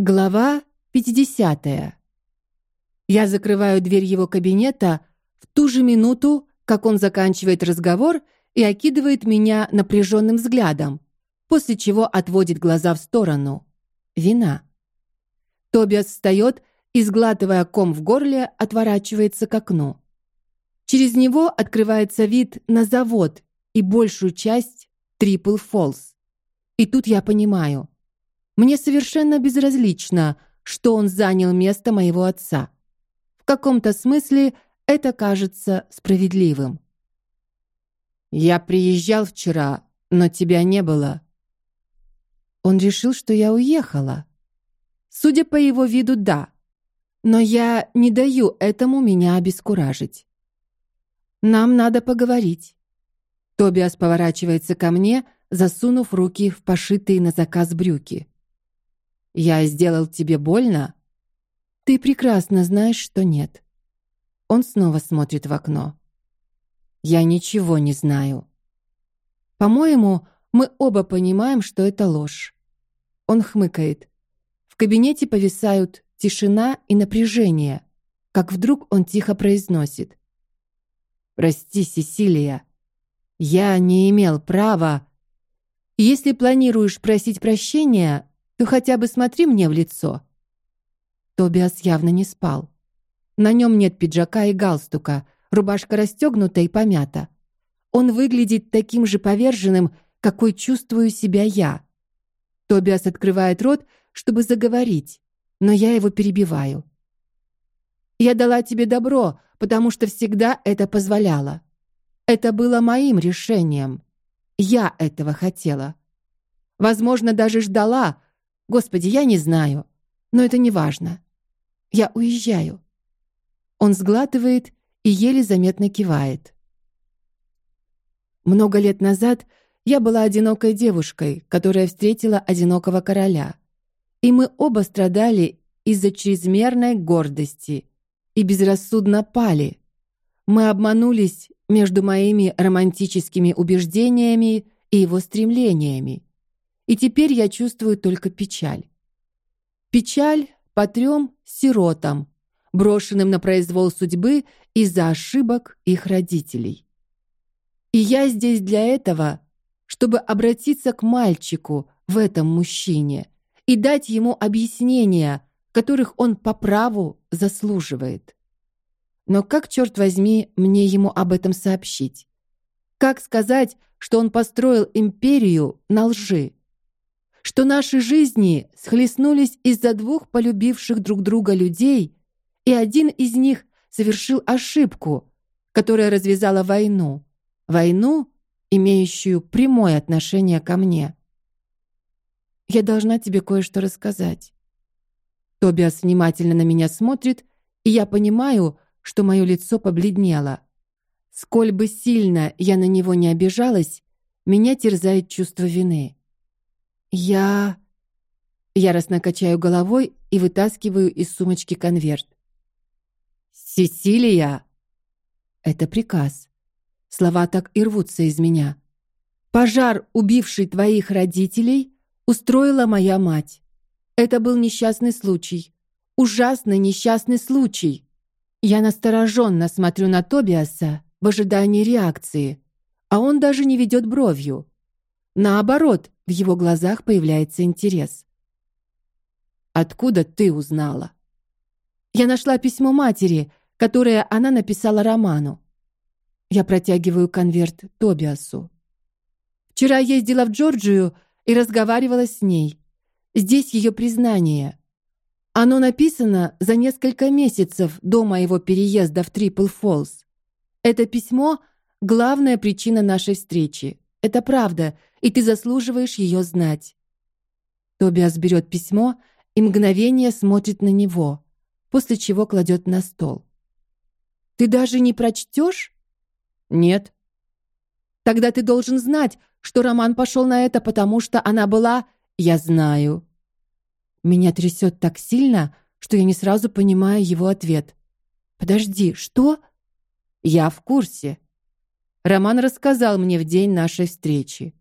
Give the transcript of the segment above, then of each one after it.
Глава 50. Я закрываю дверь его кабинета в ту же минуту, как он заканчивает разговор и окидывает меня напряженным взглядом, после чего отводит глаза в сторону. Вина. Тобиас встает и, сглатывая ком в горле, отворачивается к окну. Через него открывается вид на завод и большую часть Трипл Фолс. И тут я понимаю, мне совершенно безразлично, что он занял место моего отца. В каком-то смысле это кажется справедливым. Я приезжал вчера, но тебя не было. Он решил, что я уехала. Судя по его виду, да. Но я не даю этому меня обескуражить. Нам надо поговорить. Тобиас поворачивается ко мне, засунув руки в пошитые на заказ брюки. Я сделал тебе больно? Ты прекрасно знаешь, что нет. Он снова смотрит в окно. Я ничего не знаю. По-моему, мы оба понимаем, что это ложь. Он хмыкает. В кабинете повисают тишина и напряжение, как вдруг он тихо произносит: "Прости, Сесилия, я не имел права. Если планируешь просить прощения, то хотя бы смотри мне в лицо. Тобиас явно не спал. На нем нет пиджака и галстука, рубашка расстегнута и помята. Он выглядит таким же поверженным, какой чувствую себя я. Тобиас открывает рот, чтобы заговорить, но я его перебиваю. Я дала тебе добро, потому что всегда это позволяла. Это было моим решением. Я этого хотела. Возможно, даже ждала, Господи, я не знаю, но это не важно. Я уезжаю. Он сглатывает и еле заметно кивает. Много лет назад я была одинокой девушкой, которая встретила одинокого короля, и мы оба страдали из-за чрезмерной гордости и безрассудно пали. Мы обманулись между моими романтическими убеждениями и его стремлениями и теперь я чувствую только печаль. Печаль по трем сиротам, брошенным на произвол судьбы из-за ошибок их родителей. И я здесь для этого, чтобы обратиться к мальчику в этом мужчине и дать ему объяснения, которых он по праву заслуживает. Но как черт возьми мне ему об этом сообщить? Как сказать, что он построил империю на лжи? Что наши жизни схлестнулись из-за двух полюбивших друг друга людей, и один из них совершил ошибку, которая развязала войну, войну, имеющую прямое отношение ко мне. Я должна тебе кое-что рассказать. Тобиас внимательно на меня смотрит, и я понимаю, что мое лицо побледнело. Сколь бы сильно я на него не обижалась, меня терзает чувство вины. Я яростно качаю головой и вытаскиваю из сумочки конверт. Сесилия, это приказ. Слова так и рвутся из меня. Пожар, убивший твоих родителей, устроила моя мать. Это был несчастный случай, ужасный несчастный случай. Я настороженно смотрю на Тобиаса в ожидании реакции, а он даже не ведет бровью. Наоборот, в его глазах появляется интерес. Откуда ты узнала? Я нашла письмо матери, которое она написала Роману. Я протягиваю конверт Тобиасу. Вчера ездила в Джорджию и разговаривала с ней. Здесь ее признание. Оно написано за несколько месяцев до моего переезда в Трипл Фолс. Это письмо главная причина нашей встречи. Это правда, и ты заслуживаешь ее знать. Тобиас берет письмо и мгновение смотрит на него, после чего кладет на стол. Ты даже не прочтешь? Нет. Тогда ты должен знать, что Роман пошел на это, потому что она была. Я знаю. Меня трясет так сильно, что я не сразу понимаю его ответ. Подожди, что? Я в курсе. Роман рассказал мне в день нашей встречи.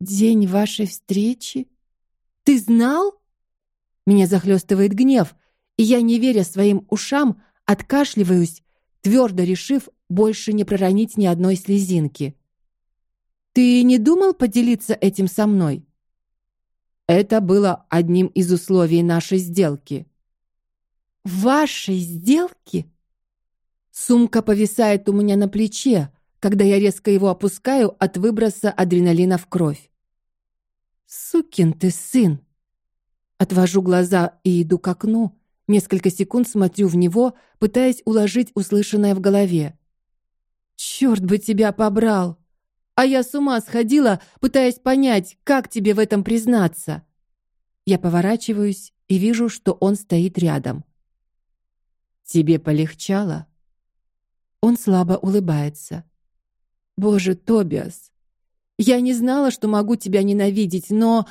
День вашей встречи? Ты знал? Меня захлестывает гнев, и я, не веря своим ушам, откашливаюсь, твердо решив больше не проронить ни одной слезинки. Ты не думал поделиться этим со мной? Это было одним из условий нашей сделки. Вашей сделки? Сумка повисает у меня на плече, когда я резко его опускаю от выброса адреналина в кровь. Сукин ты сын. Отвожу глаза и иду к окну. Несколько секунд смотрю в него, пытаясь уложить услышанное в голове. Черт бы тебя побрал! А я с ума сходила, пытаясь понять, как тебе в этом признаться. Я поворачиваюсь и вижу, что он стоит рядом. Тебе полегчало? Он слабо улыбается. Боже, Тобиас, я не знала, что могу тебя ненавидеть, но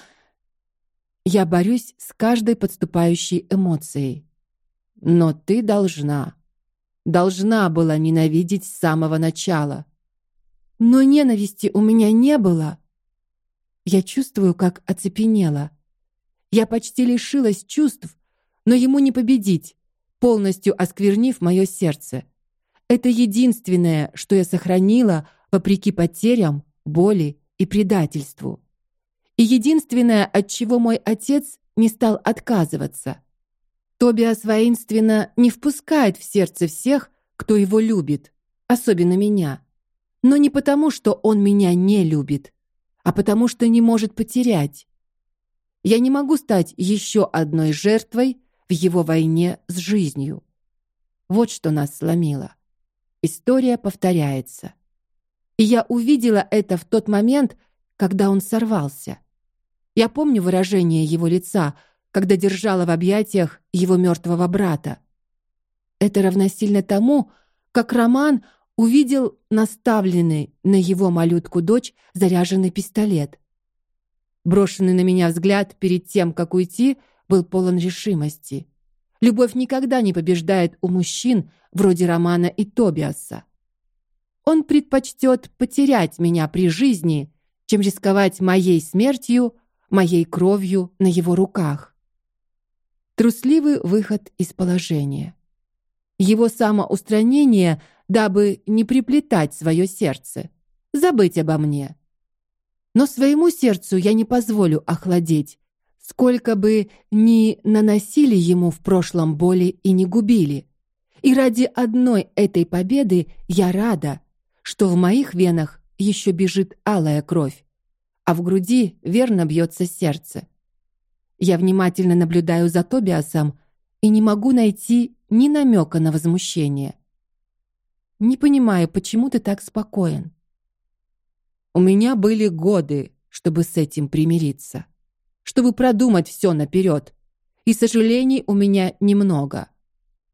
я борюсь с каждой подступающей эмоцией. Но ты должна, должна была ненавидеть с самого начала. Но ненависти у меня не было. Я чувствую, как оцепенела. Я почти лишилась чувств, но ему не победить, полностью осквернив мое сердце. Это единственное, что я сохранила вопреки потерям, боли и предательству. И единственное, от чего мой отец не стал отказываться. Тобиас воинственно не впускает в сердце всех, кто его любит, особенно меня. Но не потому, что он меня не любит, а потому что не может потерять. Я не могу стать еще одной жертвой в его войне с жизнью. Вот что нас сломило. История повторяется. И я увидела это в тот момент, когда он сорвался. Я помню выражение его лица, когда держала в объятиях его мертвого брата. Это равносильно тому, как Роман увидел наставленный на его малютку дочь заряженный пистолет. Брошенный на меня взгляд перед тем, как уйти, был полон решимости. Любовь никогда не побеждает у мужчин вроде Романа и Тобиаса. Он предпочтет потерять меня при жизни, чем рисковать моей смертью моей кровью на его руках. Трусливый выход из положения. Его самоустранение, дабы не приплетать свое сердце, забыть обо мне. Но своему сердцу я не позволю охладеть, сколько бы ни наносили ему в прошлом боли и не губили. И ради одной этой победы я рада, что в моих венах еще бежит алая кровь а в груди верно бьется сердце. Я внимательно наблюдаю за Тобиасом и не могу найти ни намека на возмущение. Не понимаю, почему ты так спокоен. У меня были годы, чтобы с этим примириться, чтобы продумать все наперед, и сожалений у меня немного.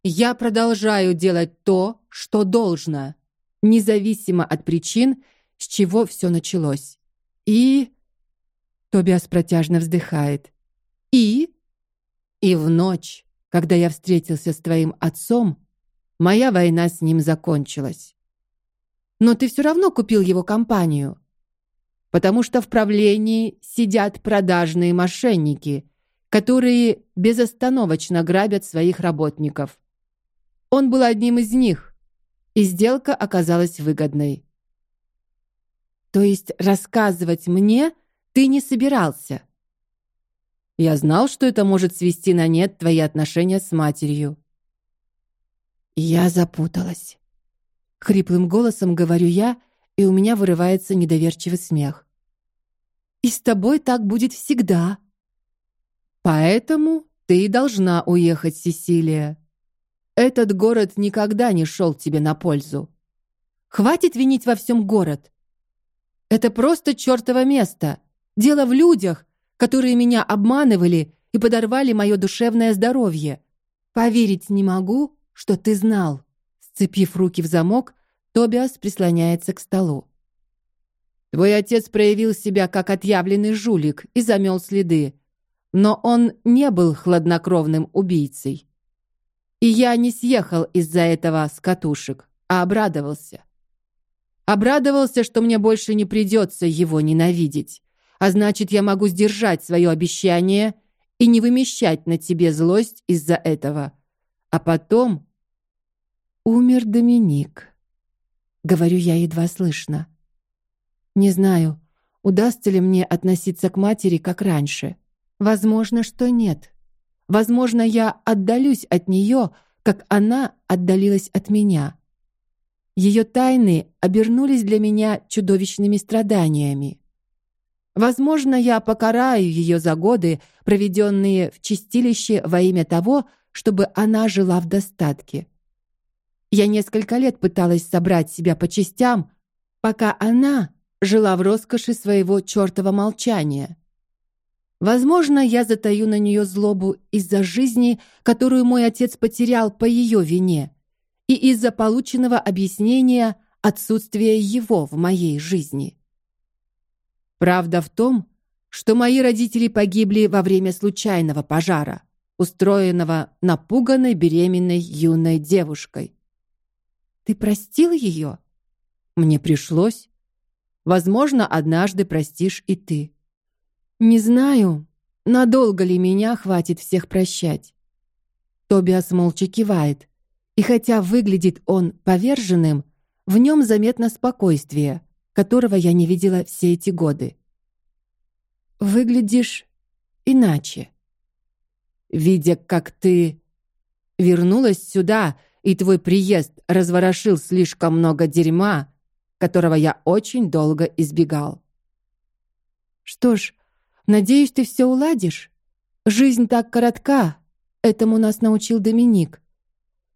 Я продолжаю делать то, что должно, независимо от причин, с чего все началось. И Тобиас протяжно вздыхает. И и в ночь, когда я встретился с твоим отцом, моя война с ним закончилась. Но ты все равно купил его компанию, потому что в правлении сидят продажные мошенники, которые безостановочно грабят своих работников. Он был одним из них, и сделка оказалась выгодной. То есть рассказывать мне ты не собирался. Я знал, что это может свести на нет твои отношения с матерью. Я запуталась. Хриплым голосом говорю я, и у меня вырывается недоверчивый смех. И с тобой так будет всегда. Поэтому ты и должна уехать, Сесилия. Этот город никогда не шел тебе на пользу. Хватит винить во всем город. Это просто чертово место. Дело в людях, которые меня обманывали и подорвали мое душевное здоровье. Поверить не могу, что ты знал. Сцепив руки в замок, Тобиас прислоняется к столу. Твой отец проявил себя как отъявленный жулик и замел следы, но он не был хладнокровным убийцей. И я не съехал из-за этого с катушек, а обрадовался. Обрадовался, что мне больше не придется его ненавидеть, а значит, я могу сдержать свое обещание и не вымещать на тебе злость из-за этого. А потом умер Доминик. Говорю я едва слышно. Не знаю, удастся ли мне относиться к матери как раньше. Возможно, что нет. Возможно, я отдалюсь от нее, как она отдалилась от меня. Ее тайны обернулись для меня чудовищными страданиями. Возможно, я покараю ее за годы, проведенные в чистилище во имя того, чтобы она жила в достатке. Я несколько лет пыталась собрать себя по частям, пока она жила в роскоши своего чёртова молчания. Возможно, я затаю на нее злобу из-за жизни, которую мой отец потерял по ее вине, и из-за полученного объяснения отсутствия его в моей жизни. Правда в том, что мои родители погибли во время случайного пожара, устроенного напуганной беременной юной девушкой. Ты простил ее? Мне пришлось. Возможно, однажды простишь и ты. Не знаю, надолго ли меня хватит всех прощать. Тобиас молча кивает, и хотя выглядит он поверженным, в нем заметно спокойствие, которого я не видела все эти годы. Выглядишь иначе. Видя, как ты вернулась сюда, и твой приезд разворошил слишком много дерьма, которого я очень долго избегал. Что ж, надеюсь, ты все уладишь. Жизнь так коротка, этому нас научил Доминик.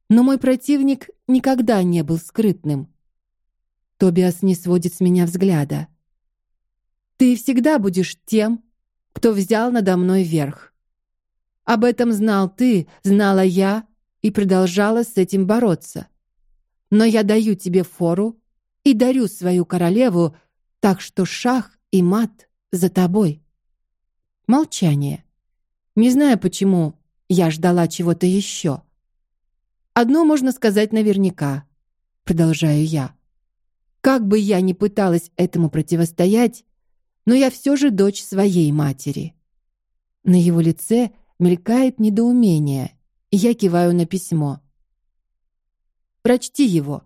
Но мой противник никогда не был скрытным. Тобиас не сводит с меня взгляда. Ты всегда будешь тем, кто взял надо мной верх. Об этом знал ты, знала я и продолжала с этим бороться. Но я даю тебе фору и дарю свою королеву, так что шах и мат за тобой. Молчание. Не знаю почему, я ждала чего-то еще. Одно можно сказать наверняка, продолжаю я. Как бы я ни пыталась этому противостоять, но я все же дочь своей матери. На его лице мелькает недоумение, и я киваю на письмо. Прочти его.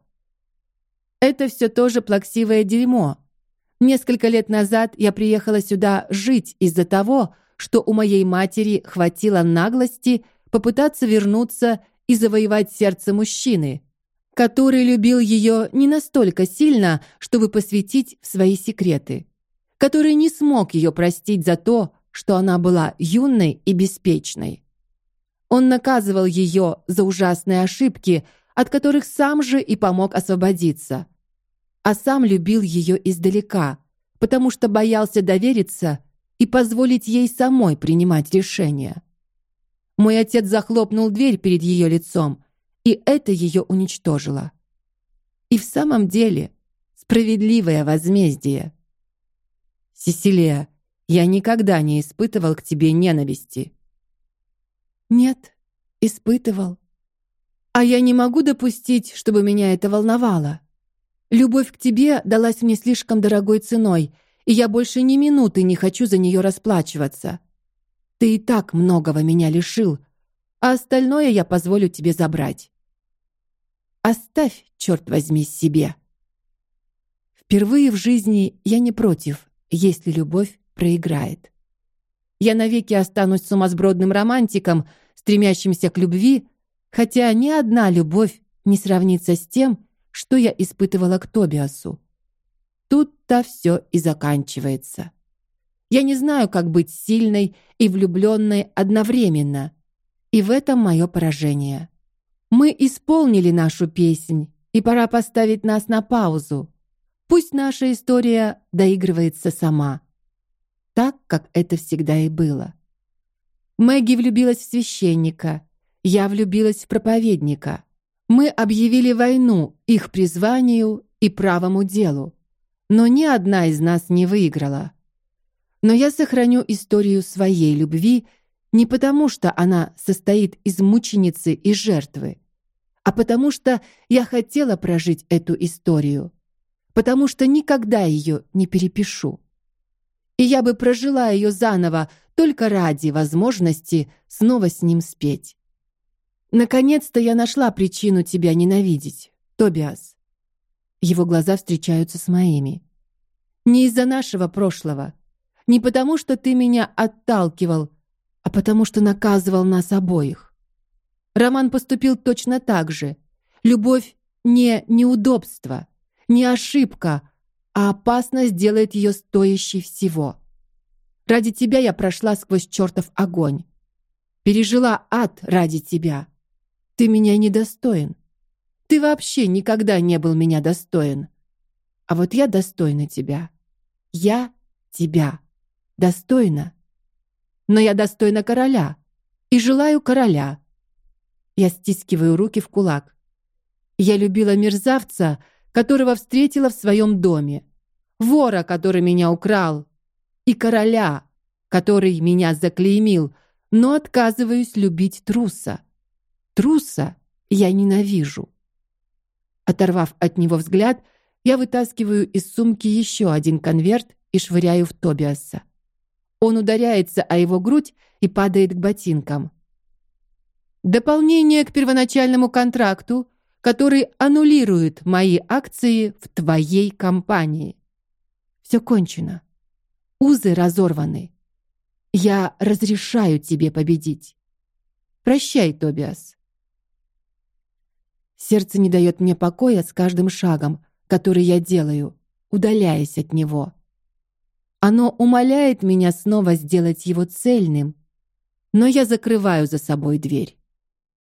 Это все тоже плаксивое дерьмо. Несколько лет назад я приехала сюда жить из-за того, что у моей матери хватило наглости попытаться вернуться и завоевать сердце мужчины, который любил ее не настолько сильно, чтобы посвятить в свои секреты, который не смог ее простить за то, что она была юной и беспечной. Он наказывал ее за ужасные ошибки, от которых сам же и помог освободиться, а сам любил ее издалека, потому что боялся довериться и позволить ей самой принимать решения. Мой отец захлопнул дверь перед ее лицом и это ее уничтожило. И в самом деле справедливое возмездие. Сесилия, я никогда не испытывал к тебе ненависти. Нет, испытывал. А я не могу допустить, чтобы меня это волновало. Любовь к тебе далась мне слишком дорогой ценой, и я больше ни минуты не хочу за нее расплачиваться. Ты и так многого меня лишил, а остальное я позволю тебе забрать. Оставь, черт возьми, себе. Впервые в жизни я не против, если любовь проиграет. Я навеки останусь сумасбродным романтиком, стремящимся к любви, хотя ни одна любовь не сравнится с тем, что я испытывала к Тобиасу. Тут-то все и заканчивается. Я не знаю, как быть сильной и влюбленной одновременно, и в этом мое поражение. Мы исполнили нашу песнь, и пора поставить нас на паузу. Пусть наша история доигрывается сама, так как это всегда и было. Мэгги влюбилась в священника, я влюбилась в проповедника. Мы объявили войну их призванию и правому делу, но ни одна из нас не выиграла. Но я сохраню историю своей любви не потому, что она состоит из мученицы и жертвы, а потому что я хотела прожить эту историю, потому что никогда ее не перепишу. И я бы прожила ее заново только ради возможности снова с ним спеть. Наконец-то я нашла причину тебя ненавидеть, Тобиас. Его глаза встречаются с моими. Не из-за нашего прошлого, не потому, что ты меня отталкивал, а потому что наказывал нас обоих. Роман поступил точно так же. Любовь не неудобство, не ошибка, а опасность делает ее стоящей всего. Ради тебя я прошла сквозь чертов огонь. Пережила ад ради тебя. Ты меня недостоин. Ты вообще никогда не был меня достоин. А вот я достойна тебя. Я тебя достойна. Но я достойна короля и желаю короля. Я стискиваю руки в кулак. Я любила мерзавца, которого встретила в своем доме, вора, который меня украл, и короля, который меня заклеймил, но отказываюсь любить труса. Труса я ненавижу. Оторвав от него взгляд, я вытаскиваю из сумки еще один конверт и швыряю в Тобиаса. Он ударяется о его грудь и падает к ботинкам. Дополнение к первоначальному контракту, который аннулирует мои акции в твоей компании. Все кончено. Узы разорваны. Я разрешаю тебе победить. Прощай, Тобиас. Сердце не дает мне покоя с каждым шагом, который я делаю, удаляясь от него. Оно умоляет меня снова сделать его цельным, но я закрываю за собой дверь.